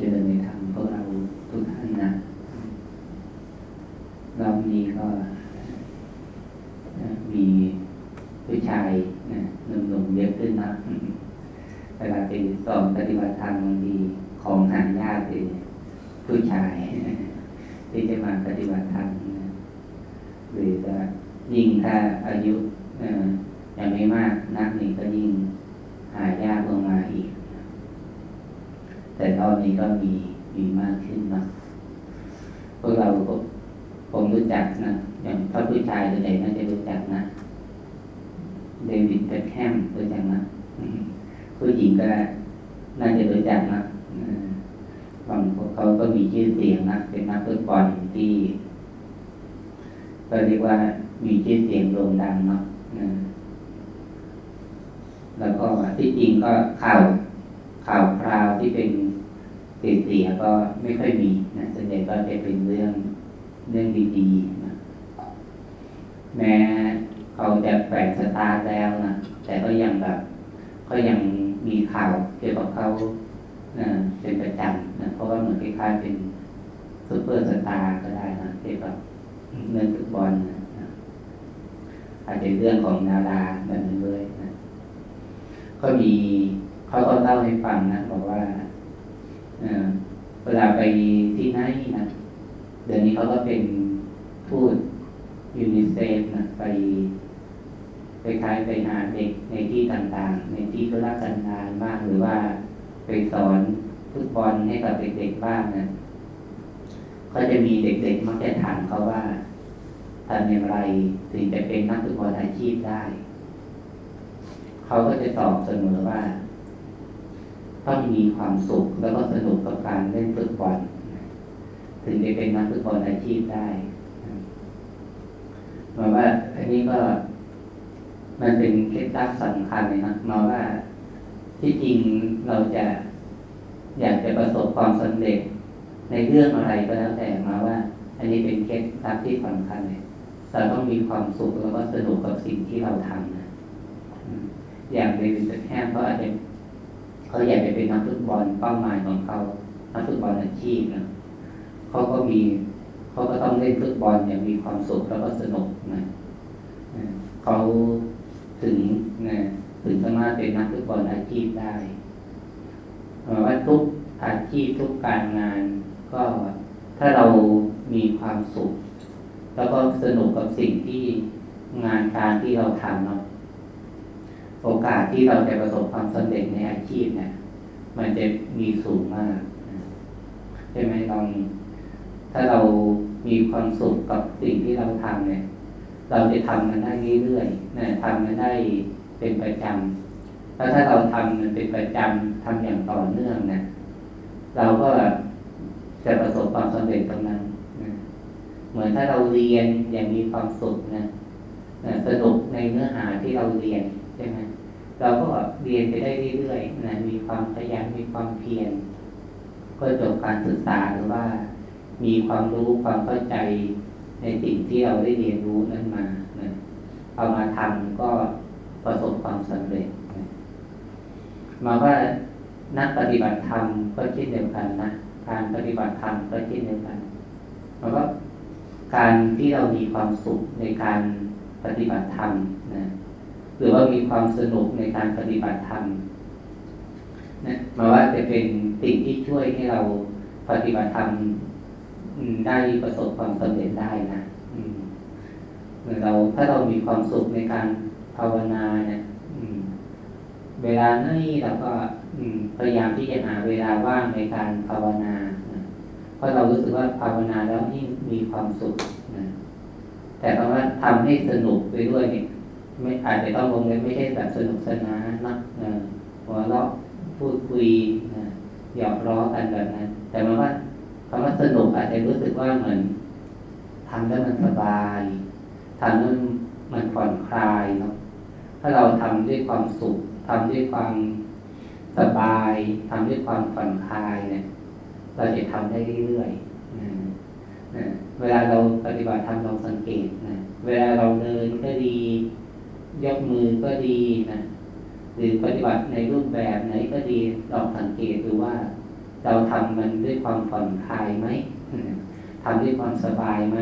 จริญในธรรมพวกเราทุกท่านนะรอบนี้ก็มีผู้ชายนะหนุ่มๆเยอะขึ้นนะเวลาไปสอนปฏิบัติธรรมบางทีของหายากเลยผู้ชายที่จะมาปฏิบัติธรรมหรือจะยิ่งถ้าอายุยังไม่มากนักนี่ก็ยิ่งหายากลงมาอีก แต่ตอนนี้ ก็มีมีมากขึ้นนะพวกเราผมรู้จักนะอย่างถ้าผู้ชายตัวไหนน่าจะรู้จักนะเดวิดเบคแฮมรู้จักนะผู้หญิงก็น่าจะรู้จักนะบางเขาก็มีชื่อเสียงนะเป็นนักฟุตบอลที่ก็เรียกว่ามีชื่อเสียงโด่งดังเนาะแล้วก็ที่จริงก็ข่าวข่าวคราวที่เป็น เสียก็ไม่ค่อยมีนะส่วนใหญ่ก็จะเป็นเรื่องเรื่องดีๆนะแม้เขาจะแฝงสตาร์แล้วนะแต่ก็ยังแบบ ก็ยังมีข่าวเกี่ยวกับเขาเป็นประจำนะเพราะว่าเหมือนคล้ายๆเป็นซูเปอร์สตาร์ก็ได้นะเกี่ยวกับเรื่องฟุตบอลนะอาจจะเรื่องของดาราแบบนี้เลยนะก็มีเขาก็เล่าให้ฟังนะบอกว่า เวลาไปที่ไหนนะเดี๋ยวนี้เขาก็เป็นทูตยูนิเซฟนะไปไปคล้ายไปหาเด็กในที่ต่างๆ ในที่ทุรกันดารบ้างหรือว่าไปสอนฟุตบอลให้กับเด็กๆบ้างนะก็จะมีเด็กๆมักจะถามเขาว่าทำอย่างไรถึงจะเป็นนักฟุตบอลอาชีพได้ เขาก็จะตอบเสมอว่า ต้องมีความสุขแล้วก็สนุกกับการเล่นฟุตบอลถึงจะเป็นนักฟุตบอลอาชีพได้หมายว่า อันนี้ก็ มันเป็นเคล็ดลับสำคัญเลยนะหมายว่าที่จริงเราจะอยากจะประสบความสำเร็จในเรื่องอะไรก็แล้วแต่มาว่า อันนี้เป็นเคล็ดลับที่สำคัญเลยเราต้องมีความสุขแล้วก็สนุกกับสิ่งที่เราทำนะอย่างเดวิดแคมก็อาจจะ เขาอยากจะเป็นนักฟุตบอลเป้าหมายของเขานักฟุตบอลอาชีพนะเขาก็มีเขาก็ต้องเล่นฟุตบอลอย่างมีความสุขแล้วก็สนุกนะเขาถึงนะถึงสามารถเป็นนักฟุตบอลอาชีพได้หมายว่าทุกอาชีพทุกการงาน ก็ถ้าเรามีความสุข แล้วก็สนุกกับสิ่งที่งานการที่เราทำเนาะ โอกาสที่เราจะประสบความสำเร็จในอาชีพเนี่ย มันจะมีสูงมากใช่ไหมลอง ถ้าเรามีความสุขกับสิ่งที่เราทำเนี่ย เราจะทำมันได้เรื่อยๆนะทำมันได้เป็นประจำแล้วถ้าเราทำมันเป็นประจำทำอย่างต่อเนื่องเนะเราก็จะประสบความสำเร็จตรงนั้นนะเหมือนถ้าเราเรียนอย่างมีความสุขนะนะสนุกในเนื้อหาที่เราเรียน ช่ไหมเราก็เรียนไปได้เรื่อยๆนะมีความพยายามมีความเพียรก็จบการศึกษาหรือว่า มีความรู้ความเข้าใจในสิ่งที่เราได้เรียนรู้นั้นมานะเอามาทำก็ประสบความสำเร็จนะมาว่านักปฏิบัติธรรมก็เช่นเดียวกันนะการปฏิบัติธรรมก็เช่นเดียวกันมาว่าการที่เรามีความสุขในการปฏิบัติธรรมนะ หรือว่ามีความสนุกในการปฏิบัติธรรมนะมาว่าจะเป็นสิ่งที่ช่วยให้เราปฏิบัติธรรมได้ประสบความสำเร็จได้นะเหมือนเราถ้าเรามีความสุขในการภาวนาเนี่ยเวลานี้เราก็พยายามที่จะหาเวลาว่างในการภาวนาเพราะเรารู้สึกว่าภาวนาแล้วนี่มีความสุขนะแต่คำว่าทำให้สนุกไปด้วยเนี่ย ไม่อาจจะต้องลงเล่นไม่ใช่แบบสนุกสนานนะหัวเราะพูดคุยหยอกล้อกันแบบนั้น แต่มาว่าคำว่าสนุกอาจจะรู้สึกว่าเหมือนทำแล้วมันสบายทำแล้วมันผ่อนคลายเนาะถ้าเราทำด้วยความสุขทำด้วยความสบายทำด้วยความผ่อนคลายเนี่ย เราจะทำได้เรื่อยๆเวลาเราปฏิบัติธรรมเราสังเกตนะเวลาเราเดินก็ดี ยกมือก็ดีนะหรือปฏิบัติในรูปแบบไหนก็ดีลองสังเกตดูว่า เราทำมันด้วยความผ่อนคลายไหมทำด้วยความสบายไหม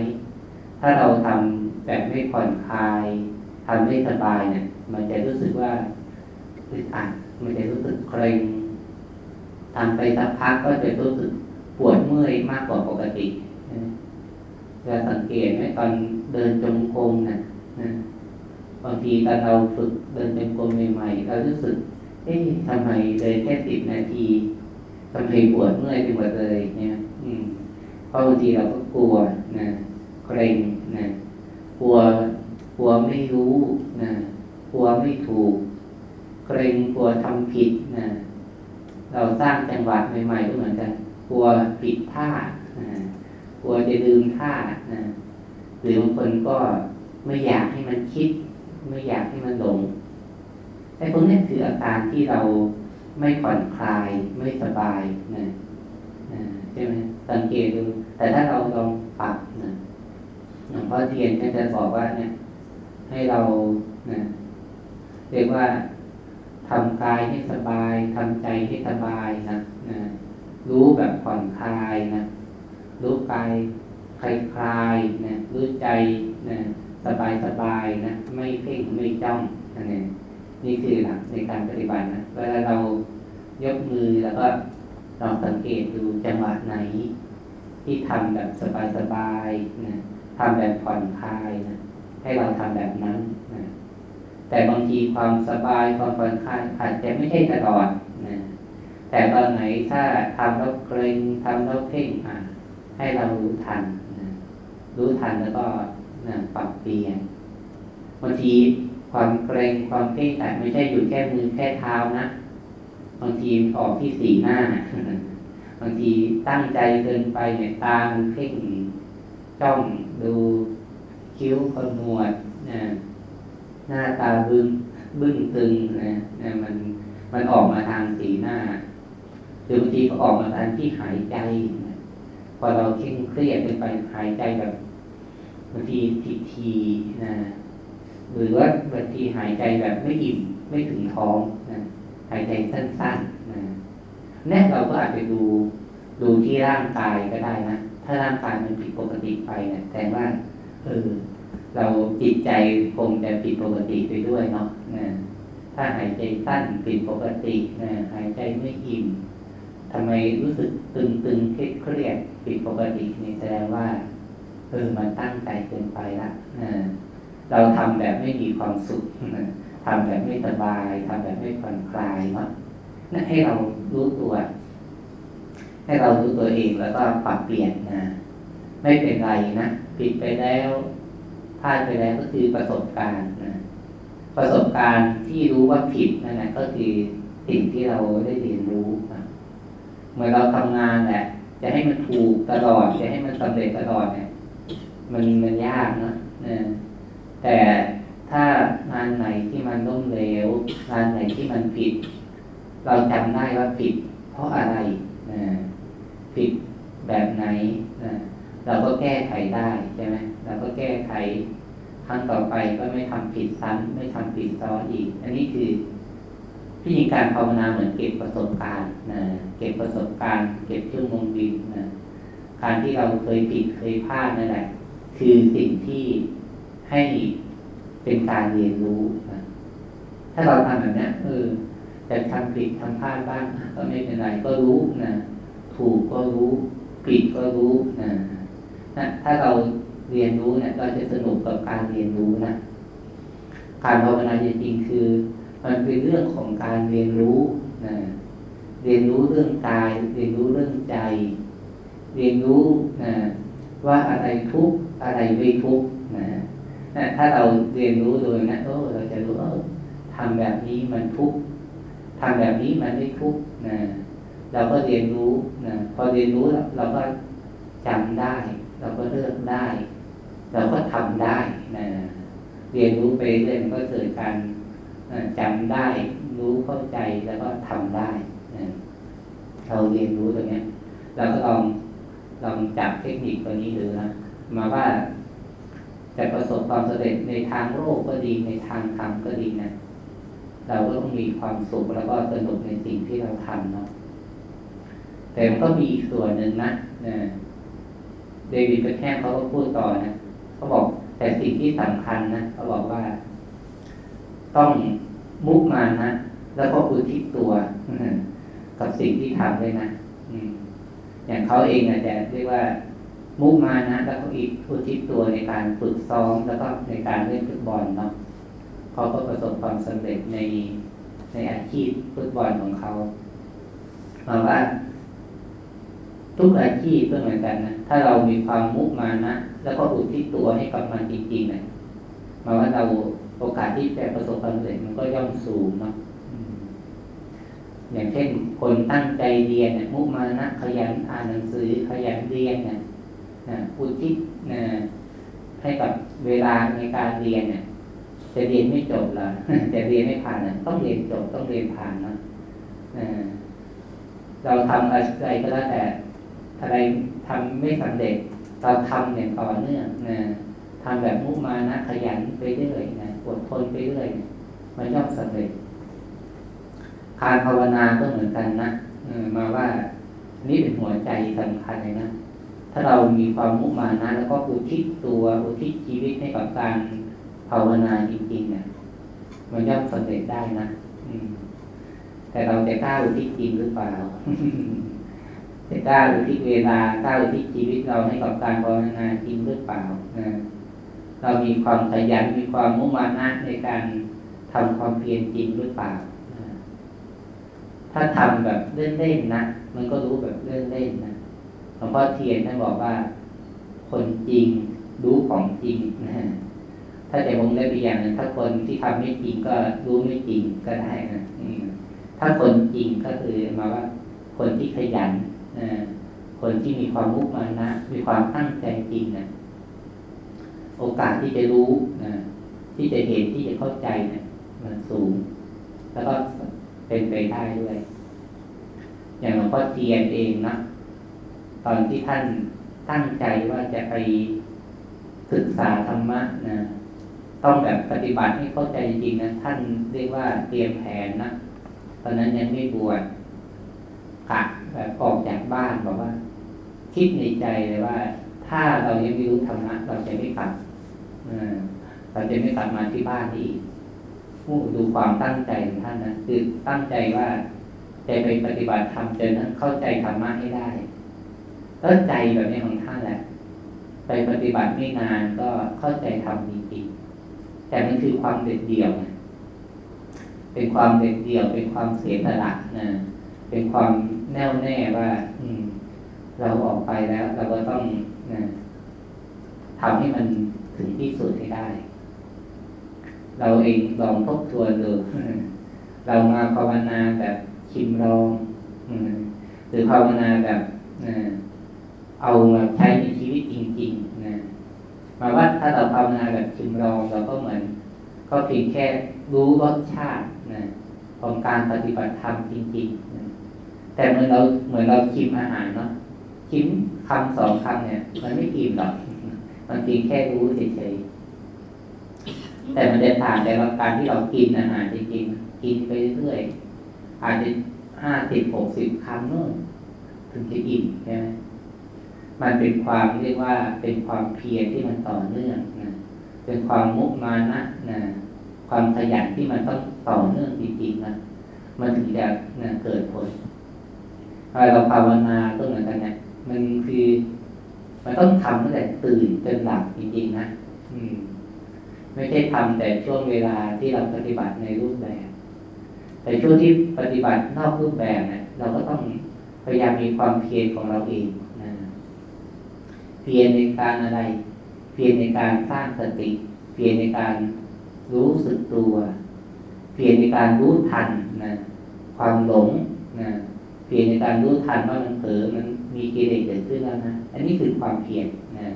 ถ้าเราทำแบบไม่ผ่อนคลายทำไม่สบายเนี่ย มันจะรู้สึกว่าอึดอัดมันจะรู้สึกเกรงทำไปสักพักก็จะรู้สึกปวดเมื่อยมากกว่าปกติจะสังเกตไหมตอนเดินจงกรมนะนะ บางทีตอนเราฝึกเดินจงกรมใหม่ๆเรารู้สึกเอ๊ะทำไมเดินแค่สิบนาทีทำไมปวดเมื่อยไปหมดเลยเนี่ย อืมเพราะบางทีเราก็กลัวนะเกรงนะกลัวกลัวไม่รู้นะกลัวไม่ถูกเกรงกลัวทำผิดนะเราสร้างจังหวะใหม่ๆก็เหมือนกันกลัวผิดท่านะกลัวจะลืมท่านะหรือบางคนก็ไม่อยากให้มันคิด ไม่อยากให้มันลงไอ้พวกนี้คืออาการที่เราไม่ผ่อนคลายไม่สบายนะใช่ไหมสังเกตดู แต่ถ้าเราลองปรับนะหลวงพ่อเทียนก็จะบอกว่าเนี่ย ให้เรานะเรียกว่าทำกายให้สบายทำใจให้สบายนะนะรู้แบบผ่อนคลายนะรู้กายคลายคลายนะรู้ใจนะ สบายสบายนะไม่เพ่งไม่จ้องนั่นเองนี่คือหลักในการปฏิบัตินะเวลาเรายกมือแล้วก็ลองสังเกตดูจังหวะไหน ที่ทำแบบสบายสบายนะทำแบบผ่อนคลายนะให้เราทำแบบนั้นนะแต่บางทีความสบายความผ่อนคลายอาจจะไม่ใช่ตลอดนะแต่ตอนไหนถ้าทำแล้วเกรงทำแล้วเพ่งอะให้เรารู้ทันนะรู้ทันแล้วก็ นะปรับเปลี่ยนบางทีความเกรงความเพ่งแต่ไม่ใช่อยู่แค่มือแค่เท้านะบางทีออกที่สีหน้า บางทีตั้งใจเกินไปเนี่ยตาเพ่งจ้องดูคิ้วขมวดนะหน้าตาบึ้งบึ้งตึงนะนะมันมันออกมาทางสีหน้าหรือบางทีก็ออกมาทางที่หายใจ พอเราเคร่งเครียดเป็นไปหายใจแบบ บางทีทีทีนะหรือว่าบางทีหายใจแบบไม่อิ่มไม่ถึงท้องนะหายใจสั้นๆนะแน่เราก็อาจจะดูดูที่ร่างกายก็ได้นะ ถ้าร่างกายมันผิดปกติไปเนะแต่ว่าเออเราจิตใจคงจะผิดปกติไปด้วยเนาะนะถ้าหายใจสั้นผิดปกตินะหายใจไม่อิ่มทำไมรู้สึกตึงตึงเครียดเครียดผิดปกตินี่แสดงว่า เออมันตั้งใจเกินไปละเราทำแบบไม่มีความสุขทำแบบไม่สบายทำแบบไม่ผ่อนคลายเนาะนั่นให้เรารู้ตัว ให้เรารู้ตัวเองแล้วก็ปรับเปลี่ยนนะไม่เป็นไรนะผิดไปแล้วพลาดไปแล้วก็คือประสบการณ์นะประสบการณ์ที่รู้ว่าผิดนั่นแหละก็คือสิ่งที่เราได้เรียนรู้นะเมื่อเราทำงานแหละจะให้มันถูกตลอดจะให้มันสำเร็จตลอดเนี่ย มันมันยากนะนะแต่ถ้างานไหนที่มันล้มเหลวงานไหนที่มันผิด เราจำได้ว่าผิด เพราะอะไรนะผิดแบบไหนนะเราก็แก้ไขได้ใช่ไหมเราก็แก้ไขครั้งต่อไปก็ไม่ทำผิดซ้ำไม่ทำผิดซ้อนอีก อันนี้คือพิธีการภาวนาเหมือนเก็บประสบการณ์นะเก็บประสบการณ์ เก็บชั่วโมงบินนะการที่เราเคยผิดเคยพลาดนั่นแหละ คือสิ่งที่ให้เป็นการเรียนรู้นะถ้าเราทำแบบนี้เออจะทำผิดทำพลาดบ้างก็ไม่เป็นไรก็รู้นะถูกก็รู้ผิดก็รู้นะนะถ้าเราเรียนรู้เนี่ยเราจะสนุกกับการเรียนรู้นะการภาวนาจริงๆคือ มันเป็นเรื่องของการเรียนรู้นะเรียนรู้เรื่องกาย เรียนรู้เรื่องใจ เรียนรู้นะว่าอะไรทุกข์ อะไรไม่ทุกข์นะนะถ้าเราเรียนรู้โดยนะโอ้เราจะรู้เออทำแบบนี้มันทุกข์ทำแบบนี้มันไม่ทุกข์นะเราก็เรียนรู้นะพอเรียนรู้เราก็จำได้ เราก็เลือกได้ เราก็ทำได้นะเรียนรู้ไปเรื่อยมันก็เกิดการจำได้ รู้เข้าใจแล้วก็ทำได้นะเราเรียนรู้ตรงนี้เราก็ลองลองจับเทคนิคตัวนี้ดูนะ มาว่าจะประสบความสำเร็จในทางโลกก็ดีในทางธรรมก็ดีนะเราก็ต้องมีความสุขแล้วก็สนุกในสิ่งที่เราทำเนาะแต่มันก็มีอีกส่วนหนึ่งนะนะเดวิดเบคแฮมเขาก็พูดต่อนะเขาบอกแต่สิ่งที่สำคัญนะเขาบอกว่า ต้องมุกมานะแล้วก็อุทิศตัวกับสิ่งที่ทำด้วยนะอย่างเขาเองอาจจะเรียกว่า มุกมานะแล้วก็อีกอุทิศตัวในการฝึกซ้อมแล้วก็ในการเล่นฟุตบอลเนาะเขาก็ประสบความสำเร็จในในอาชีพฟุตบอลของเขาหมายว่า ทุกอาชีพก็เหมือนกันนะถ้าเรามีความมุกมานะแล้วก็อุทิศตัวให้กับมันจริงๆเนะมายว่าเราโอกาสที่จะประสบความสำเร็จมันก็ย่อมสูงเนาะอย่างเช่นคนตั้งใจเรียนเนี่ยมุกมานะขยันอ่านหนังสือขยันเรียนเนี่ย อุทิศให้กับเวลาในการเรียนเนี่ยจะเรียนไม่จบหรอจะเรียนไม่ผ่านนะต้องเรียนจบต้องเรียนผ่านนะเราทำอะไรก็แล้วแต่อะไรทำไม่สำเร็จเราทำอย่างต่อเนื่องนะทำแบบมุมานะขยันไปเรื่อยนะอดทนไปเรื่อยมันย่อมสำเร็จ การภาวนาก็เหมือนกันนะมาว่านี่เป็นหัวใจสำคัญเลยนะ ถ้าเรามีความมุ่งมานะแล้วก็อุทิศตัวอุทิศชีวิตให้กับการภาวนาจริงๆเนี่ยมันย่อมสำเร็จได้นะแต่เราจะกล้าอุทิศจริงหรือเปล่าจะกล้าอุทิศเวลากล้าอุทิศชีวิตเราให้กับการภาวนาจริงหรือเปล่าเรามีความขยันมีความมุ่งมั่นในการทำความเพียรจริงหรือเปล่าถ้าทำแบบเล่นๆนะมันก็รู้แบบเล่นๆนะ หลวงพ่อเทียนท่านบอกว่า คนจริงรู้ของจริงนะถ้าจะวงเล็บอีกอย่างนึงถ้าคนที่ทำไม่จริงก็รู้ไม่จริงก็ได้นะถ้าคนจริงก็คือมาว่า คนที่ขยันคนที่มีความมุ่งมั่นนะ มีความตั้งใจจริงนะโอกาสที่จะรู้นะที่จะเห็นที่จะเข้าใจนะมันสูง แล้วก็เป็นไปได้ด้วย อย่างหลวงพ่อเทียนเองนะ ตอนที่ท่านตั้งใจว่าจะไปศึกษาธรรมะนะต้องแบบปฏิบัติให้เข้าใจจริงนะท่านเรียกว่าเตรียมแผนนะตอนนั้นยังไม่บวชกะแบบออกจากบ้านบอกว่า คิดในใจเลยว่า ถ้าเรายังไม่รู้ธรรมะเราจะไม่กลับเราจะไม่กลับมาที่บ้านอีกดูความตั้งใจของท่านนะคือตั้งใจว่าจะไปปฏิบัติธรรมจนเข้าใจธรรมะให้ได้ แล้วใจแบบนี้ของท่านแหละ ไปปฏิบัติไม่นานก็เข้าใจธรรมจริงๆแต่มันคือความเด็ดเดี่ยวนะเป็นความเด็ดเดี่ยว เป็นความเสียสละนะเป็นความแน่วแน่ว่า อืม เราออกไปแล้ว เราก็ต้องนะทำให้มันถึงที่สุดให้ได้ เราเองลองทบทวนดูเรามาภาวนาแบบชิมลองหรือภาวนาแบบ เอามาใช้ในชีวิตจริงๆนะมาว่าถ้าเราภาวนาแบบชิมลองเราก็เหมือนก็เพียงแค่รู้รสชาตินะของการปฏิบัติธรรมจริงๆนะแต่เหมือนเราเหมือนเราชิมอาหารเนาะชิมคำสองคำเนี่ย มันไม่อิ่มหรอกมันเพียงแค่รู้เฉยๆแต่มันจะต่างแต่การที่เรากินอาหารจริงๆกินไปเรื่อยอาจจะห้าสิบหกสิบคำนู่นถึงจะอิ่มใช่ไหม มันเป็นความเรียกว่าเป็นความเพียรที่มันต่อเนื่องนะเป็นความมุมานะนะความขยันที่มันต้องต่อเนื่องจริงๆนะมันถึงจะนะเกิดผลเราภาวนาก็เหมือนกันเนี่ยมันคือ มันต้องทำตั้งแต่ตื่นจนหลับจริงๆนะอืม ไม่ใช่ทำแต่ช่วงเวลาที่เราปฏิบัติในรูปแบบ แต่ช่วงที่ปฏิบัตินอกรูปแบบเนี่ยเราก็ต้องพยายามมีความเพียรของเราเอง พียรในการอะไร เพียรในการสร้างสติ เพียรในการรู้สึกตัว เพียรในการรู้ทันนะความหลงนะเพียรในการรู้ทันว่ามันเผลอมันมีกิเลสเกิดขึ้นแล้วนะอันนี้คือความเพียรนะ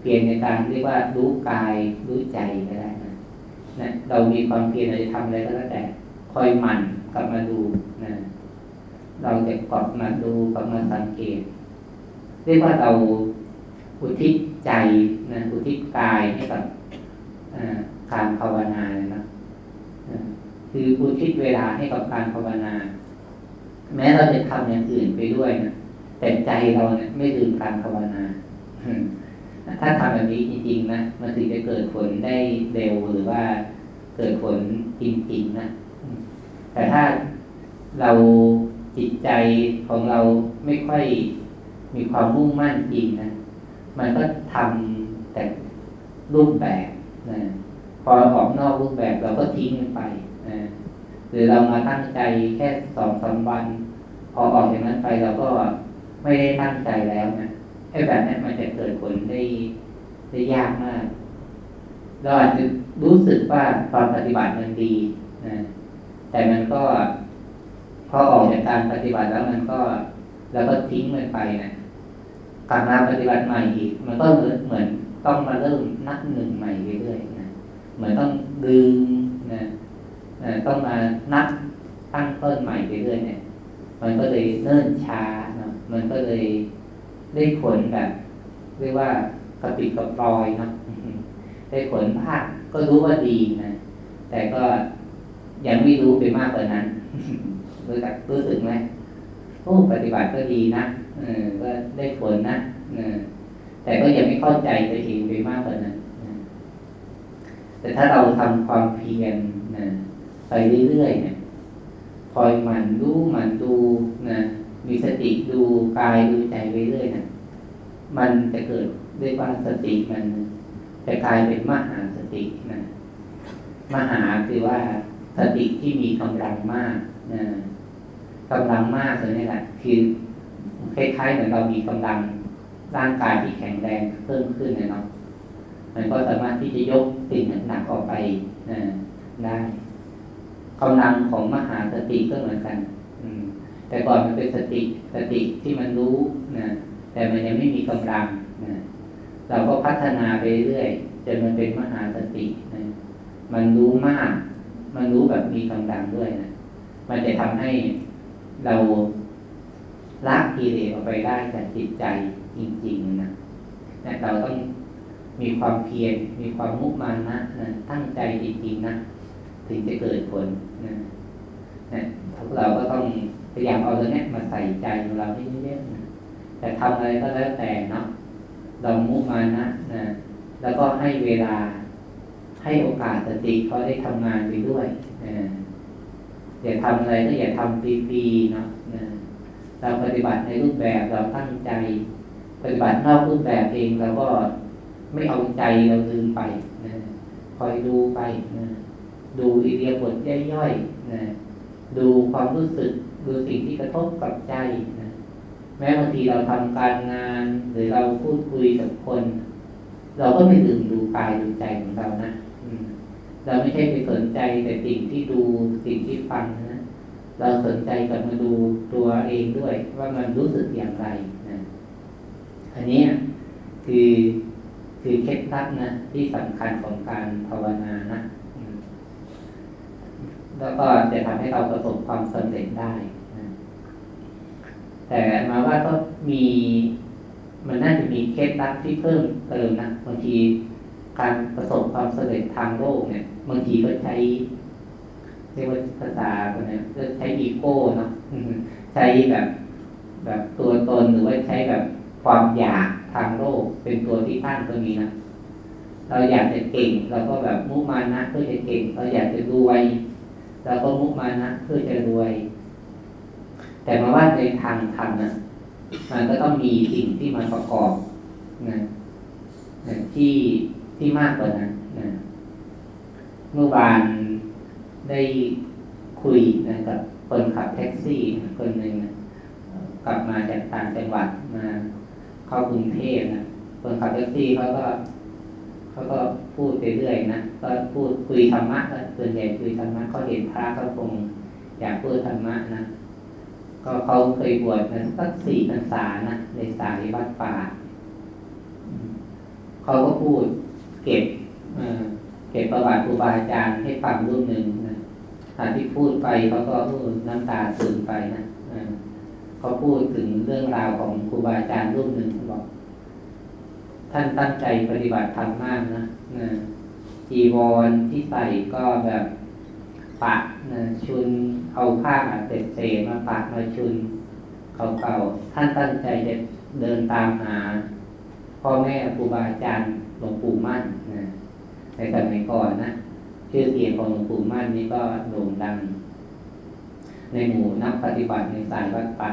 เพียรในการเรียกว่ารู้กายรู้ใจก็ได้นะนะเรามีความเพียรเราจะทำอะไรก็แล้วแต่คอยหมั่นกลับมาดูนะเราจะกลับมาดูกลับมาสังเกต เรียกว่าเรา อุทิศใจนะอุทิศกายให้กับการภาวนาเลยนะคืออุทิศเวลาให้กับการภาวนา แม้เราจะทำอย่างอื่นไปด้วยนะแต่ใจเราเนี่ยไม่ลืมการภาวนาถ้าทำแบบนี้จริงๆนะมันถึงจะเกิดผลได้เร็วหรือว่าเกิดผลจริงๆนะแต่ถ้าเราจิตใจของเราไม่ค่อยมีความมุ่งมั่นจริงนะ มันก็ทำแต่รูปแบบนะพอออกนอกรูปแบบเราก็ทิ้งมันไปนะหรือเรามาตั้งใจแค่สองสาวัน พอออกจากนั้นไปเราก็ไม่ได้ตั้งใจแล้วนะไอ้แบบนี้นมันจะเกิดผลได้ได้ยากมาก เราอาจจะรู้สึกว่าตอนปฏิบัติมันดีนะแต่มันก็พอออกจากการปฏิบัติแล้วมันก็ แล้วก็ทิ้งมันไปนะ กลับมาปฏิบัติใหม่อีก มันก็เหมือนเหมือนต้องมาเริ่มนับหนึ่งใหม่เรื่อยๆนะเหมือนต้องดึงนะต้องมานับตั้งต้นใหม่เรื่อยๆเนี่ย มันก็เลยเนิ่นช้านะมันก็เลยได้ผลแบบเรียกว่ากระปิดกระปลอยนะได้ผลภาคก็รู้ว่าดีนะแต่ก็ยังไม่รู้ไปมากกว่านั้นรู้จักรู้สึกไหมโอ้ปฏิบัติก็ดีนะ เออก็ได้ผลนะเออแต่ก็ยังไม่เข้าใจตัวเองไปมากกว่านั้นแต่ถ้าเราทำความเพียรนะไปเรื่อยๆเนี่ยคอยมันรู้มันดูนะมีสติดูกายดูใจไปเรื่อยนะมันจะเกิดเรียกว่าสติมันจะกลายเป็นมหาสตินะมหาคือว่าสติที่มีกำลังมากนะกำลังมากเลยนี่แหละคือ คล้ายๆเหมือนเรามีกำลังร่างกายที่แข็งแรงเพิ่มขึ้นเนาะมันก็สามารถที่จะยกสิ่งหนักๆออกไปนะได้กำลังของมหาสติก็เหมือนกัน อืม แต่ก่อนมันเป็นสติสติที่มันรู้นะแต่มันยังไม่มีกำลังนะเราก็พัฒนาไปเรื่อยจนมันเป็นมหาสตินะมันรู้มาก มันรู้แบบมีกำลังด้วยนะมันจะทำให้เรา ละกิเลสออกไปได้จากจิตใจจริงๆนะนะเราต้องมีความเพียรมีความมุมานะนะตั้งใจจริงๆนะถึงจะเกิดผลนะนะพวกเราก็ต้องพยายามเอาเรื่องนี้มาใส่ใจของเราให้เยอะๆนะแต่ทำอะไรก็แล้วแต่เนาะเรามุมานะนะแล้วก็ให้เวลาให้โอกาสสติเขาได้ทำงานไปด้วยนะอย่าทำอะไรก็อย่าทำปีๆเนาะ เราปฏิบัติในรูปแบบเราตั้งใจ ปฏิบัตินอกรูปแบบเองเราก็ไม่เอาใจเราลืมไปนะคอยดูไปนะดูอิเดียบทย่อยๆนะดูความรู้สึกดูสิ่งที่กระทบกับใจนะแม้บางทีเราทำการงาน หรือเราพูดคุยกับคน เราก็ไม่ลืมดูกายดูใจของเรานะเราไม่ใช่ไปสนใจแต่สิ่งที่ดูสิ่งที่ฟังนะ เราสนใจกลับมาดูตัวเองด้วย ว่ามันรู้สึกอย่างไรนะอันนี้คือคือเคล็ดลับนะที่สำคัญของการภาวนานะแล้วก็จะทำให้เราประสบความสำเร็จได้นะแต่มาว่าก็มีมันน่าจะมีเคล็ดลับที่เพิ่มเติมนะบางทีการประสบความสำเร็จทางโลกเนี่ย บางทีก็ใช้ เรียกว่าภาษาเนี่ยก็ใช้อีโก้เนาะใช้แบบแบบตัวตนหรือว่าใช้แบบความอยากทางโลกเป็นตัวที่ตั้งตัวนี้นะเราอยากจะเก่งเราก็แบบมุ่งมานะเพื่อจะเก่ง เราอยากจะรวยเราก็มุ่งมานะเพื่อจะรวย แต่มาว่าในทางธรรมนะมันก็ต้องมีสิ่งที่มาประกอบนะที่ที่มากกว่านั้นนะเมื่อวาน ได้คุยนะกับคนขับแท็กซี่คนหนึ่งนะกลับมาจากต่างจังหวัดมา เข้ากรุงเทพนะคนขับแท็กซี่เขาก็เขาก็พูดไปเรื่อยนะก็พูดคุยธรรมะส่วนใหญ่คุยธรรมะเขาเห็นพระเขาคงอยากพูดธรรมะนะก็เขาเคยบวชนะสักสี่พรรษานะในสายวัดป่าเขาก็พูดเก็บเก็บประวัติครูบาอาจารย์ให้ฟังรุ่นหนึ่งน ที่พูดไปเขาก็พูดน้ำตาซึมไปนะเขาพูดถึงเรื่องราวของครูบาอาจารย์รุ่นหนึ่งเขาบอก ท่านตั้งใจปฏิบัติธรรมมากนะจีวรที่ใส่ก็แบบปะนะชุนเอาผ้าเศษเศษมาปะมาชุนเก่าๆท่านตั้งใจจะเดินตามหา พ่อแม่ครูบาอาจารย์หลวงปู่มั่นนะในสมัยก่อนนะ ชื่อเสียงของหลวงปู่มั่นนี่ก็โด่งดัง ในหมู่นักปฏิบัติในสายวัดป่า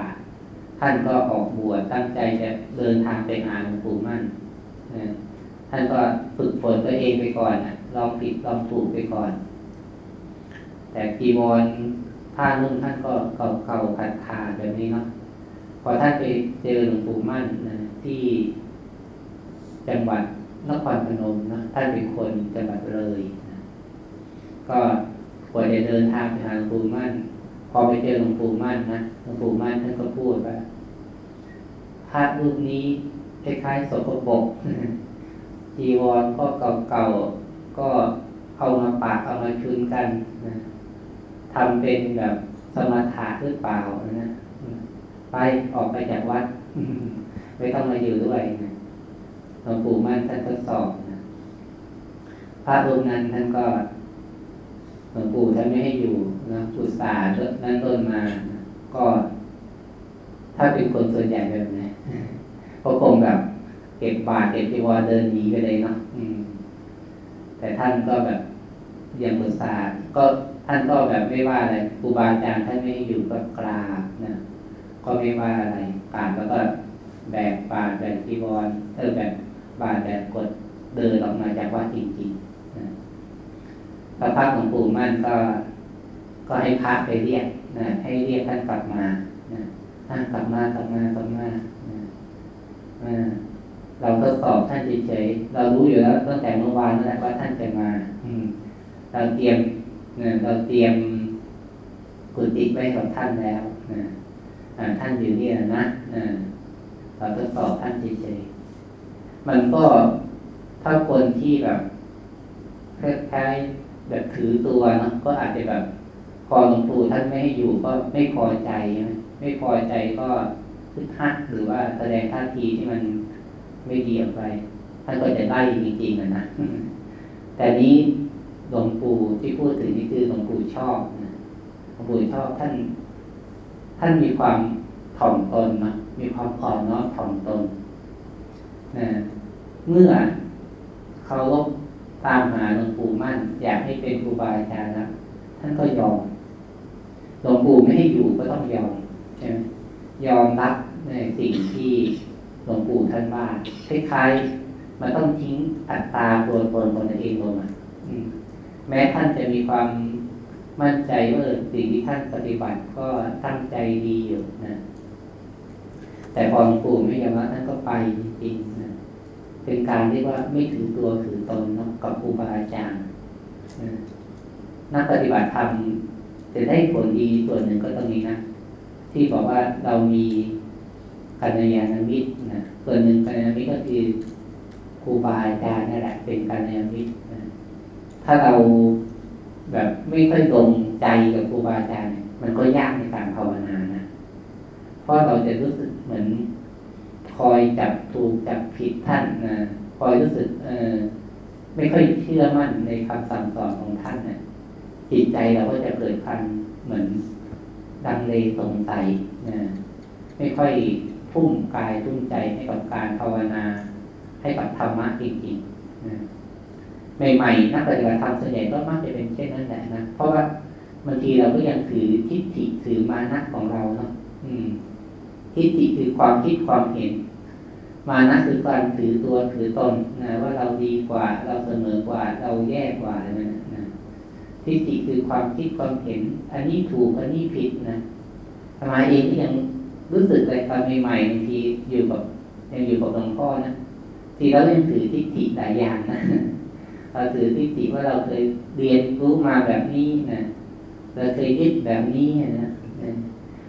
ท่านก็ออกบวชตั้งใจจะเดินทางไปหาหลวงปู่มั่นนะท่านก็ฝึกฝนตัวเองไปก่อนนะลองผิดลองถูกไปก่อน แต่กีวรผ้านุ่งท่านก็เก่าๆขาดขาดแบบนี้เนาะพอท่านไปเจอหลวงปู่มั่นนะที่จังหวัดนครพนมนะท่านเป็นคนจังหวัดเลย ก็กว่าจะเดินทางไปหาหลวงปู่มั่น พอไปเจอหลวงปู่มั่นนะหลวงปู่มั่นท่านก็พูดว่าพระรูปนี้คล้ายๆสกปรกจีวรก็เก่าๆก็เอามาปากเอามาชุนกันนะทำเป็นแบบสมาถะหรือเปล่านะไปออกไปจากวัดไม่ต้องมาอยู่ด้วยนะหลวงปู่มั่นท่านทดสอบนะพระรูปนั้นท่านก็ หลวงปู่ท่านไม่ให้อยู่นะอุตส่าห์นั้นต้นมา ก็ ถ้าเป็นคนส่วนใหญ่แบบนี้ก็คงแบบเก็บบาทเก็บจีวรเดินหนีไปเลยเนาะแต่ท่านก็แบบยังอุตส่าห์ก็ท่านก็แบบไม่ว่าอะไรครูบาอาจารย์ท่านไม่ให้อยู่ก็กราบนะก็ไม่ว่าอะไรกราบแล้วก็แบกบาทแบกจีวรเออแบบบาทแบกกดเดินออกมาจากวัดจริงๆนะ พระพักของปู่มั่นก็ก็ให้พระไปเรียกนะให้เรียกท่านกลับมานะท่านกลับมากลับมากลับมานะอ่าเราทดสอบท่านเฉยๆเรารู้อยู่แล้วตั้งแต่เมื่อวานนั่นแหละว่าท่านจะมา อืม เราเตรียมเนี่ยเราเตรียมกุฏิไว้กับท่านแล้วนะท่านอยู่นี่นะนะอ่าเราทดสอบท่านเฉยๆมันก็ถ้าคนที่แบบคล้ายๆ แบบถือตัวเนาะก็อาจจะแบบพอหลวงปู่ท่านไม่ให้อยู่ก็ไม่พอใจใช่ไหมไม่พอใจก็คึกฮักหรือว่าแสดงท่าทีที่มันไม่ดีออกไปท่านก็จะไล่จริงๆนะนะแต่นี้หลวงปู่ที่พูดถึงนี่คือหลวงปู่ชอบนะหลวงปู่ชอบท่าน ท่านมีความถ่อมตนนะมีความอ่อนน้อมถ่อมตนนะเมื่อเขารบ ตามหาหลวงปู่มั่น อยากให้เป็นครูบาอาจารย์นะท่านก็ยอมหลวงปู่ไม่ให้อยู่ก็ต้องยอมใช่ไหมยอมรับในสิ่งที่หลวงปู่ท่านว่าคล้ายๆมันต้องทิ้งอัตตาตัวตนของตัวเองลงมาแม้ท่านจะมีความมั่นใจว่าสิ่งที่ท่านปฏิบัติก็ตั้งใจดีอยู่นะแต่พอหลวงปู่ไม่ยอมรับท่านก็ไปจริงนะเป็นการเรียกว่าไม่ถือตัวถือตน กับครูบาอาจารย์นักปฏิบัติธรรมจะได้ผลดีส่วนหนึ่งก็ตรงนี้นะที่บอกว่าเรามีกัลยาณมิตรนะส่วนหนึ่งกัลยาณมิตรก็คือครูบาอาจารย์นั่นแหละเป็นกัลยาณมิตรนะถ้าเราแบบไม่ค่อยลงใจกับครูบาอาจารย์เนี่ยมันก็ยากในการภาวนานะเพราะเราจะรู้สึกเหมือน คอยจับถูกจับผิดท่านนะคอยรู้สึก เออ ไม่ค่อยเชื่อมั่นในคำสั่งสอนของท่านเนะจิตใจเราก็จะเกิดพันเหมือนดังเลสงสัยนะไม่ค่อยพุ่งกายพุ่งใจให้กับการภาวนา ให้กับธรรมะจริงๆนะใหม่ๆนักปฏิบัติธรรมส่วนใหญ่ก็มักจะเป็นเช่นนั้นแหละนะเพราะว่าบางทีเราก็ยังถือทิฏฐิถือมานะของเราเนาะอืม ทิฏฐิคือความคิดความเห็น มานะคือการถือตัวถือตนนะว่าเราดีกว่า เราเสมอกว่า เราแย่กว่าอะไรนั่นนะทิฏฐิคือความคิดความเห็น อันนี้ถูกอันนี้ผิดนะทำไมเองก็ยังรู้สึกอะไรตอนใหม่ๆบางทีอยู่กับยังอยู่กับหลวงพ่อนะทีเรายังถือทิฏฐิหลายอย่างนะเราถือทิฏฐิว่าเราเคยเรียนรู้มาแบบนี้นะเราเคยยึดแบบนี้นะ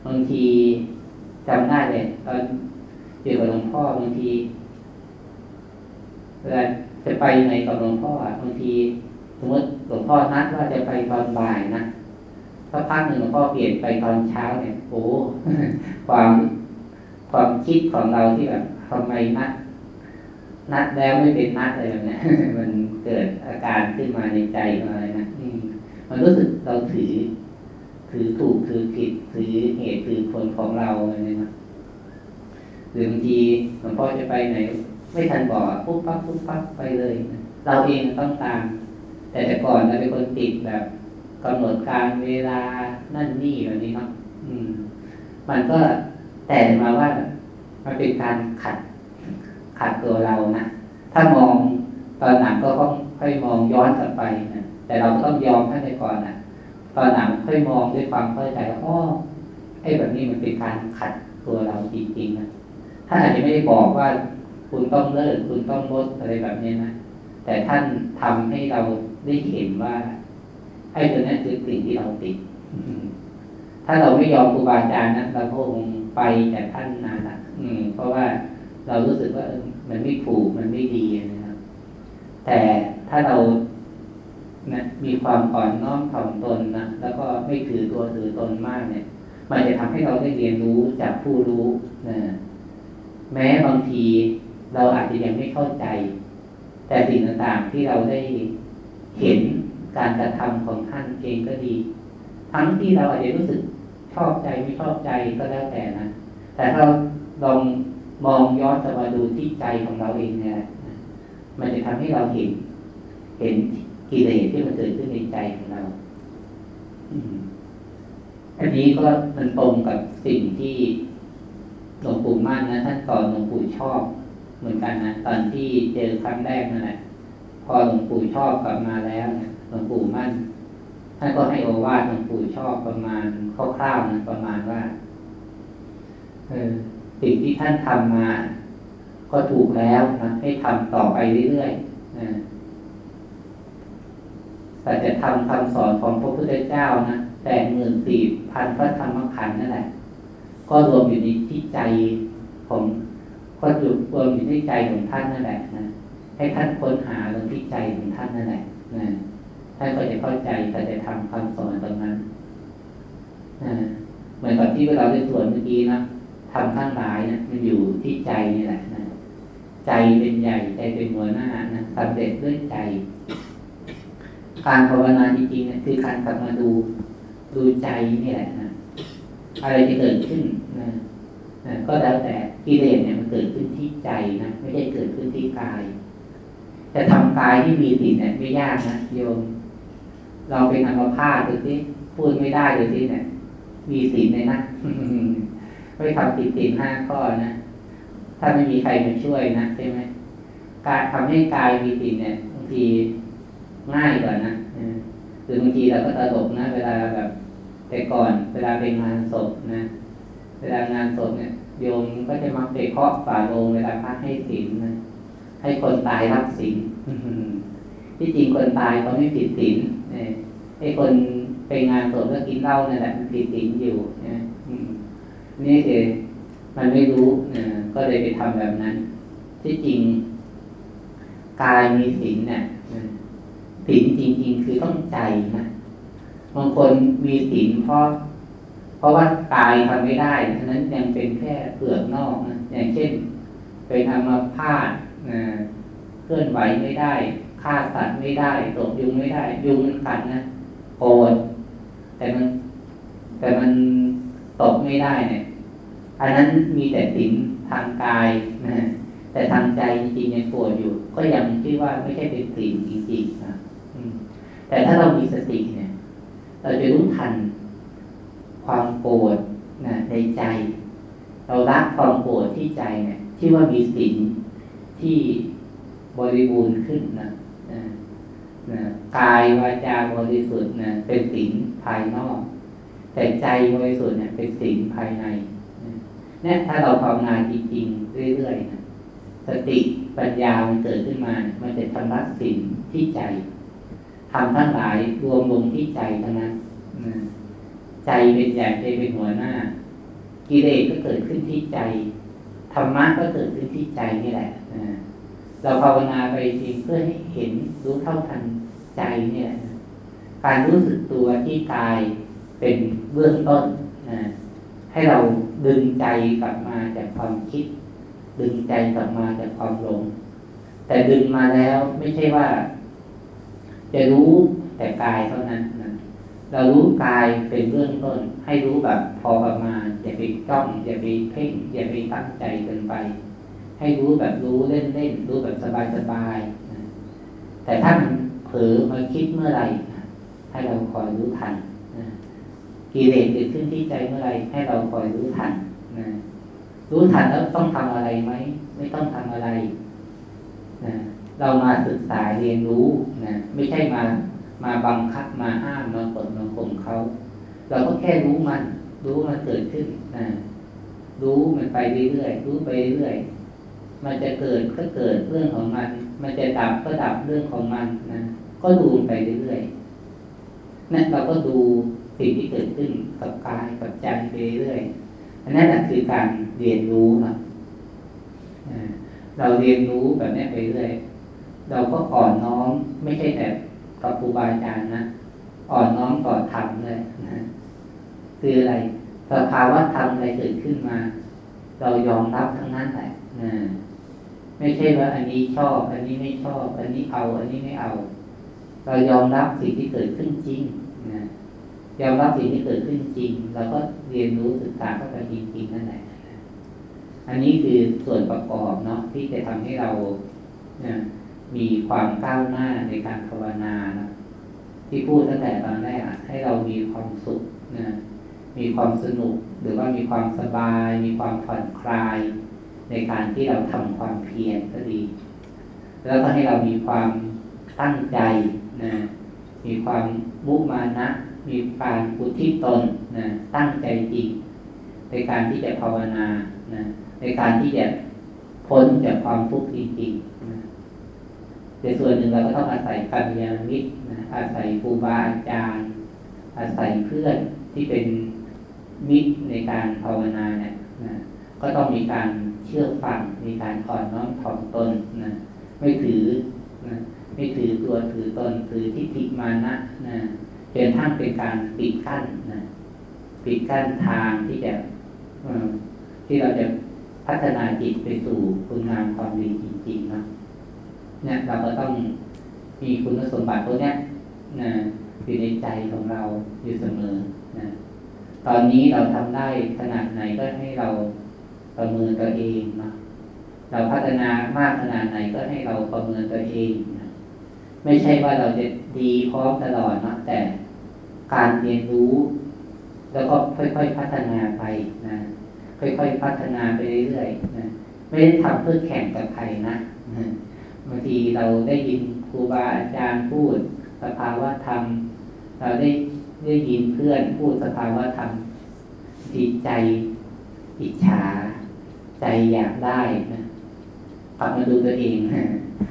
บางทีจำได้เลยตอน อยู่กับหลวงพ่อบางทีเวลาจะไปไหนกับหลวงพ่อบางทีสมมติหลวงพ่อนัดว่าจะไปตอนบ่ายนะถ้าพักหนึ่งหลวงพ่อเปลี่ยนไปตอนเช้าเนี่ยโอ้ความความคิดของเราที่แบบทำไมนัดนัดแล้วไม่เป็นนัดอะไรแบบนี้มันเกิดอาการขึ้นมาในใจอะไรนะมันรู้สึกเราถือ ถือถูกถือผิดถือเหตุถือผลของเราอะไรนะ หรือบางทีหลวงพ่อจะไปไหน ไม่ทันบอกปุ๊บปั๊บปุ๊บปั๊บไปเลยเราเองต้องตาม แต่แต่ก่อนเราเป็นคนติดแบบกำหนดการเวลานั่นนี่แบบนี้เนาะอืม มันก็แต่มาว่ามันเป็นการขัดขัดตัวเรานะถ้ามองตอนหนังก็ต้องค่อยมองย้อนกลับไปนะแต่เราต้องยอมท่านไปก่อนนะตอนหนังค่อยมองด้วยความเข้าใจว่าอ๋อไอ้แบบนี้มันเป็นการขัดตัวเราจริงๆนะ ท่านอาจจะไม่ได้บอกว่าคุณต้องเลิก คุณต้องลดอะไรแบบนี้นะ แต่ท่านทำให้เราได้เห็นว่าไอ้ตัวนั้นคือสิ่งที่เราติด ถ้าเราไม่ยอมครูบาอาจารย์นะเราคงไปแต่ท่านนานละอืม เพราะว่าเรารู้สึกว่ามันไม่ถูกมันไม่ดีนะครับ แต่ถ้าเรานะมีความอ่อนน้อมถ่อมตนนะแล้วก็ไม่ถือตัวถือตนมากเนี่ย มันจะทำให้เราได้เรียนรู้จากผู้รู้นะ แม้บางทีเราอาจจะยังไม่เข้าใจ แต่สิ่งต่างๆที่เราได้เห็นการกระทำของท่านเองก็ดี ทั้งที่เราอาจจะรู้สึกชอบใจไม่ชอบใจก็แล้วแต่นะ แต่ถ้าลองมองย้อนกลับมาดูที่ใจของเราเองเนี่ย มันจะทำให้เราเห็น เห็นกิเลสที่มันเกิดขึ้นในใจของเรา อันนี้ก็มันตรงกับสิ่งที่ หลวงปู่มั่นนะท่านสอนหลวงปู่ชอบเหมือนกันนะตอนที่เจอครั้งแรกนั่นแหละพอหลวงปู่ชอบกลับมาแล้วนี่ยหลวงปู่มั่น ท่านก็ให้โอวาทหลวงปู่ชอบประมาณคร่าวๆนะประมาณว่าเออสิ่งที่ท่านทำมา ก็ถูกแล้วนะให้ทำต่อไปเรื่อยๆนะแต่จะทำคำสอนของพระพุทธเจ้านะแปดหมื่นสี่พันพระธรรมขันธ์นั่นแหละ ก็รวมอยู่ในที่ใจของก็อยู่รวมอยู่ที่ใจของท่านนั่นแหละนะให้ท่านค้นหาลงที่ใจของท่านนั่นแหละนะท่านก็จะเข้าใจแต่จะทำคำสอนตรงนั้นเหมือนกับที่เราได้ตรวจเมื่อกี้นะทำทั้งหลายนะมันอยู่ที่ใจนี่แหละนะใจเป็นใหญ่ใจเป็นหัวหน้านะสำเร็จด้วยใจ การภาวนาจริงๆนะคือการกลับมาดูดูใจนี่แหละนะ อะไรจะเกิดขึ้นนะนะก็แล้วแต่กิเลสเนี่ยมันเกิดขึ้นที่ใจนะไม่ใช่เกิดขึ้นที่กายจะทำกายที่มีสิเนี่ยไม่ยากนะโยม เราเป็นอัมพาตดูสิพูดไม่ได้ดูสิเนี่ย มีสินเลยนะไม่ทำติดสินห้าข้อนะถ้าไม่มีใครมาช่วยนะใช่ไหมการทำให้กายมีสินเนี่ยบางทีง่ายกว่านะหรือบางทีเราก็ตลกนะ เวลาแบบ แต่ก่อนเวลาเป็นงานศพนะ เวลางานศพเนี่ยโยมก็จะมาไปเคาะฝาโลงเวลาพระให้สินนะให้คนตายรับสินที่จริงคนตายเขาไม่ผิดสินไอ้คนไปงานศพก็กินเหล้านี่แหละมันผิดสินอยู่นะนี่คือมันไม่รู้นะก็เลยไปทำแบบนั้น ที่จริงกายมีสินเนี่ยสินจริง ๆ คือต้องใจนะ บางคนมีสินเพราะเพราะว่ากายทำไม่ได้ฉะนั้นยังเป็นแค่เปลือกนอกนะอย่างเช่น ไปทำมาพาดนะเคลื่อนไหวไม่ได้ฆ่าสัตว์ไม่ได้ตกยุงไม่ได้ ยุงมันกัดนะโกรธแต่มัน แต่มันตกไม่ได้เนี่ย อันนั้นมีแต่สินทางกายนะแต่ทางใจจริงๆยังปวดอยู่ ก็ยังคิดว่าไม่ใช่เป็นสินจริงๆนะแต่ถ้าเรามีสติเนี่ย เราจะรู้ทันความโกรธนะในใจ เราละความโกรธที่ใจเนี่ย ที่ว่ามีสินที่บริบูรณ์ขึ้นนะนะกายวาจาบริสุทธิ์นะเป็นสินภายนอก แต่ใจบริสุทธิ์เนี่ยเป็นสินภายในเนี่ยถ้าเราภาวนาจริงๆเรื่อยๆนะสติปัญญามันเกิดขึ้นมา มันจะทำรักสินที่ใจ ทำทั้งหลายรวมลงที่ใจเท่านั้นใจเป็นใหญ่ใจเป็นหัวหน้า กิเลสก็เกิดขึ้นที่ใจธรรมะก็เกิดขึ้นที่ใจนี่แหละเราภาวนาไปจริงเพื่อให้เห็นรู้เท่าทันใจเนี่ยการรู้สึกตัวที่กายเป็นเบื้องต้นนะให้เราดึงใจกลับมาจากความคิด ดึงใจกลับมาจากความหลงแต่ดึงมาแล้วไม่ใช่ว่า จะรู้แต่กายเท่านั้นนะเรารู้กายเป็นเบื้องต้น ให้รู้แบบพอประมาณอย่าไปจ้องอย่าไปเพ่งอย่าไปตั้งใจเกินไป ให้รู้แบบรู้เล่นๆรู้แบบสบายๆนะแต่ถ้ามันเผลอมาคิดเมื่อไหร่ให้เราคอยรู้ทันกิเลสเกิดขึ้นที่ใจเมื่อไหร่ให้เราคอยรู้ทันนะรู้ทันแล้วต้องทำอะไรไหม ไม่ต้องทำอะไรนะ เรามาศึกษาเรียนรู้นะไม่ใช่มามาบังคับมาห้ามมากดมาข่มเขาเราก็แค่รู้มัน รู้มันเกิดขึ้นนะรู้มันไปเรื่อยๆรู้ไปเรื่อยมันจะเกิดก็เกิดเรื่องของมัน มันจะดับก็ดับเรื่องของมันนะก็ดูไปเรื่อยๆนั่นเราก็ดูสิ่งที่เกิดขึ้นกับกายกับใจไปเรื่อยอันนั้นคือการเรียนรู้นะเราเรียนรู้แบบนี้ไปเรื่อย เราก็อ่อนน้อมไม่ใช่แต่กับครูบาอาจารย์นะอ่อนน้อมต่อธรรมเลยนะคืออะไรสภาวะธรรมอะไรเกิดขึ้นมา เรายอมรับทั้งนั้นแหละนะไม่ใช่ว่าอันนี้ชอบ อันนี้ไม่ชอบ อันนี้เอา อันนี้ไม่เอา เรายอมรับสิ่งที่เกิดขึ้นจริงนะยอมรับสิ่งที่เกิดขึ้นจริงเราก็เรียนรู้ศึกษาเข้าไปจริงๆนั่นแหละ อันนี้คือส่วนประกอบเนาะที่จะทำให้เรานะ มีความก้าวหน้าในการภาวนานะที่พูดตั้งแต่ตอนแรกให้เรามีความสุขนะมีความสนุกหรือว่ามีความสบาย มีความผ่อนคลาย ในการที่เราทำความเพียรก็ดี แล้วก็ให้เรามีความตั้งใจนะมีความมุมานะมีการอุทิศตนนะตั้งใจจริงในการที่จะภาวนานะในการที่จะพ้นจากความทุกข์จริงๆ นะแต่ส่วนหนึ่งเราก็ต้องอาศัยกัลยามิตรนะอาศัยครูบาอาจารย์ อาศัยเพื่อนที่เป็นมิตรในการภาวนาเนี่ยนะก็ต้องมีการเชื่อฟังมีการอ่อนน้อมถ่อมตนนะไม่ถือนะไม่ถือตัวถือตนถือทิฏฐิมานะนะจนทั้งเป็นการปิดกั้นนะปิดกั้นทางที่จะที่เราจะพัฒนาจิตไปสู่คุณงามความดีจริง เนี่ยเราก็ต้องมีคุณสมบัติตัวเนี้ยนะอยู่ในใจของเราอยู่เสมอนะตอนนี้เราทำได้ขนาดไหนก็ให้เราประเมินตัวเองนะเราพัฒนามากขนาดไหนก็ให้เราประเมินตัวเองนะไม่ใช่ว่าเราจะดีพร้อมตลอดนะแต่การเรียนรู้ แล้วก็ค่อยๆพัฒนาไปนะค่อยๆพัฒนาไปเรื่อยๆนะไม่ได้ทำเพื่อแข่งกับใครนะ บางทีเราได้ยินครูบาอาจารย์พูดสภาวะธรรม เราได้ได้ยินเพื่อนพูดสภาวะธรรมจิตใจอิจฉา ใจอยากได้นะกลับมาดูตัวเอง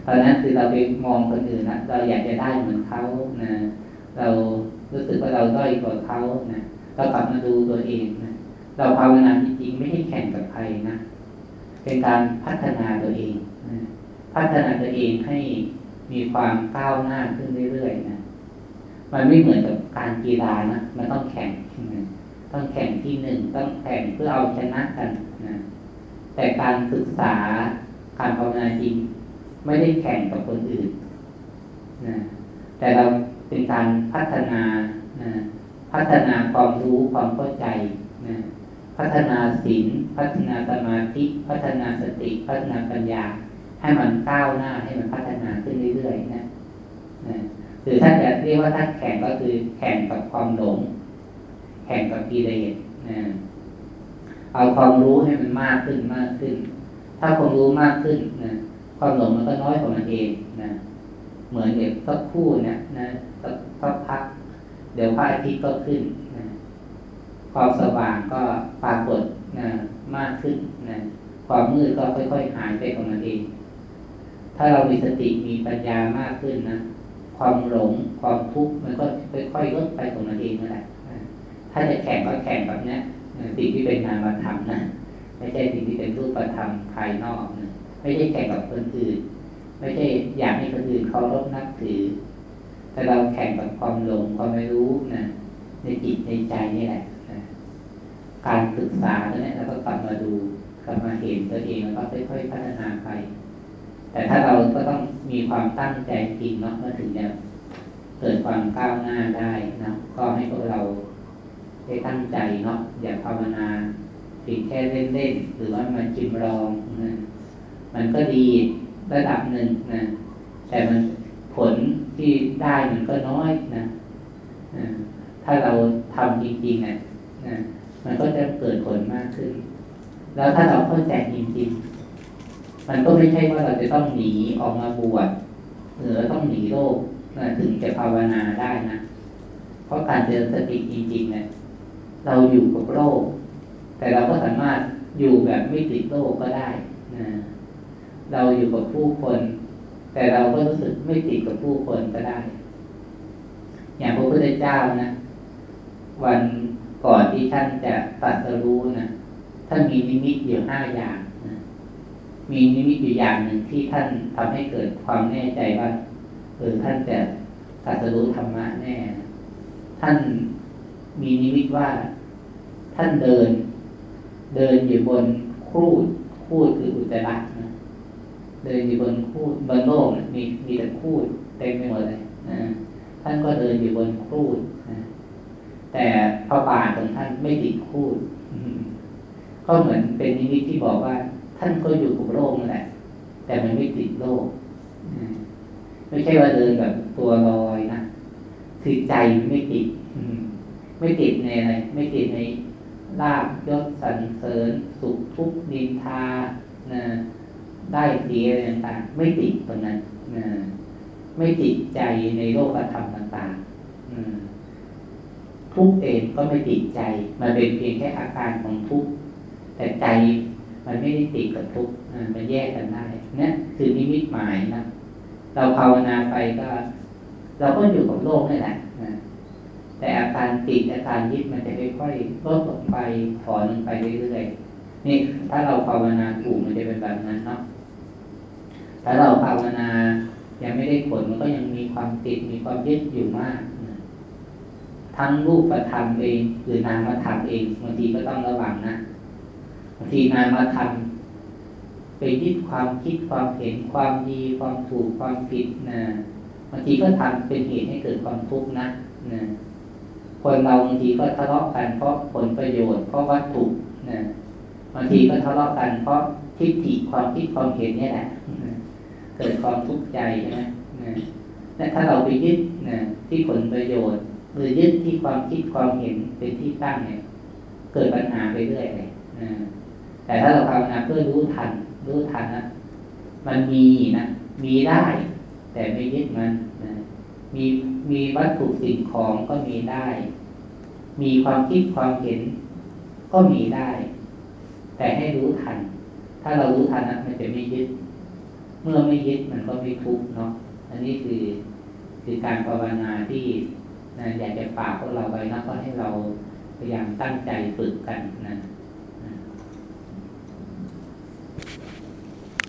ตอนนั้นคือเราไปมองคนอื่นนะเราอยากจะได้เหมือนเขานะเรารู้สึกว่าเราด้อยกว่าเขานะเรากลับมาดูตัวเองนะเราภาวนาจริงๆไม่ได้แข่งกับใครนะเป็นการพัฒนาตัวเอง พัฒนาตัวเองให้มีความก้าวหน้าขึ้นเรื่อยๆนะ มันไม่เหมือนกับการกีฬานะ มันต้องแข่ง ต้องแข่งที่หนึ่ง ต้องแข่งเพื่อเอาชนะกันนะ แต่การศึกษาการภาวนาจริง ไม่ได้แข่งกับคนอื่นนะ แต่เราเป็นการพัฒนานะพัฒนาความรู้ความเข้าใจนะพัฒนาศีลพัฒนาสมาธิ พัฒนาสติ พัฒนาปัญญา ให้มันก้าวหน้าให้มันพัฒนาขึ้นเรื่อยๆนะนะหรือถ้าจะเรียกว่าถ้าแข่งก็คือแข่งกับความหลง แข่งกับกิเลสนะเอาความรู้ให้มันมากขึ้นมากขึ้น ถ้าความรู้มากขึ้นนะความหลงมันก็น้อยกว่ามันเองนะเหมือนเด็กสักคู่เนี่ยนะสักตักพัก เดี๋ยวพระอาทิตย์ก็ขึ้นนะความสว่างก็ปรากฏนะมากขึ้นนะความมืดก็ค่อยๆหายไปของมันเอง ถ้าเรามีสติมีปัญญามากขึ้นนะความหลงความทุกข์มันก็ค่อยๆลดไปของมันเองนั่นแหละถ้าจะแข่งก็แข่งแบบนี้สิ่งที่เป็นนามธรรมนะไม่ใช่สิ่งที่เป็นรูปธรรมภายนอกนะไม่ใช่แข่งกับคนอื่น ไม่ใช่อยากให้คนอื่นเขารบนับถือ แต่เราแข่งกับความหลงความไม่รู้นะในจิตในใจนี่แหละการศึกษาเนี่ยแล้วก็กลับมาดูกลับมาเห็นตัวเองแล้วก็ค่อยๆพัฒนาไป แต่ถ้าเราก็ต้องมีความตั้งใจจริงเนาะเมื่อถึงจะเกิดความก้าวหน้าได้นะก็ให้พวกเราได้ตั้งใจเนาะอย่าภาวนาเพียงแค่เล่นๆหรือว่ามาจิมรองนะมันก็ดีระดับหนึ่งนะแต่มันผลที่ได้มันก็น้อยนะถ้าเราทำจริงๆนะมันก็จะเกิดผลมากขึ้น แล้วถ้าเราเข้าใจจริงๆ มันก็ไม่ใช่ว่าเราจะต้องหนีออกมาบวชหรือต้องหนีโลกนะถึงจะภาวนาได้นะ เพราะการเจริญสติจริงๆเนี่ยเราอยู่กับโลก แต่เราก็สามารถอยู่แบบไม่ติดโลกก็ได้นะเราอยู่กับผู้คน แต่เราก็รู้สึกไม่ติดกับผู้คนก็ได้ อย่างพระพุทธเจ้านะ วันก่อนที่ท่านจะตัดสรู้นะท่านมีนิมิตอยู่ห้าอย่าง มีนิมิตอยู่อย่างหนึ่งที่ท่านทำให้เกิดความแน่ใจว่าเออท่านจะตัดสรู้ธรรมะแน่ ท่านมีนิมิตว่า ท่านเดิน เดินอยู่บนคูดคูดคืออุจจาระนะเดินอยู่บนคูดบนโลกมีมีแต่คูดเต็มไปหมดเลยนะท่านก็เดินอยู่บนคูดนะแต่พระบาทของท่านไม่ติดคูดก็เหมือนเป็นนิมิตที่บอกว่า ท่านก็อยู่กับโลกนั่นแหละ แต่มันไม่ติดโลกไม่ใช่ว่าเดินแบบตัวลอยนะคือใจไม่ติดไม่ติดในอะไร ไม่ติดในลาบยศสรรเสริญ สุขทุกข์นินทานะได้ดีอะไรต่างๆไม่ติดตรงนั้นนะไม่ติดใจในโลกธรรมต่างๆทุกเองก็ไม่ติดใจ มันเป็นเพียงแค่อาการของทุกแต่ใจ มันไม่ได้ติดกับทุกมันแยกกันได้นี่คือนิมิตหมายนะเราภาวนาไปก็ เราก็อยู่กับโลกนี่แหละแต่อาการติดอาการยึดมันจะค่อยๆลดลงไปถอนลงไปเรื่อยๆนี่ถ้าเราภาวนาถูกมันจะเป็นแบบนั้นเนาะถ้าเราภาวนายังไม่ได้ผลมันก็ยังมีความติดมีความยึดอยู่มากทั้งรูปธรรมเองหรือนามธรรมเองบางทีก็ต้องระวังนะ ทีนามธรรมไปยึดความคิดความเห็นความดีความถูกความผิดนะบางทีก็ทำเป็นเหตุให้เกิดความทุกข์นะนะคนเราบางทีก็ทะเลาะกันเพราะผลประโยชน์เพราะวัตถุนะบางทีก็ทะเลาะกันเพราะทิฏฐิความคิดความเห็นนี่แหละเกิดความทุกข์ใจใช่ไหมนะถ้าเราไปยึดนะที่ผลประโยชน์ หรือยึดที่ความคิดความเห็นเป็นที่ตั้งเนี่ย เกิดปัญหาไปเรื่อยเลยนะ แต่ถ้าเราภาวนาเพื่อรู้ทัน รู้ทันนะมันมีนะ มีได้ แต่ไม่ยึดมันนะมีมีวัตถุสิ่งของก็มีได้ มีความคิดความเห็น ก็มีได้ แต่ให้รู้ทัน ถ้าเรารู้ทันนะมันจะไม่ยึด เมื่อไม่ยึดมันก็ไม่ทุกข์เนาะอันนี้คือคือการภาวนาที่นะอยากจะฝากพวกเราไว้นะก็ให้เราพยายามตั้งใจฝึกกันนะ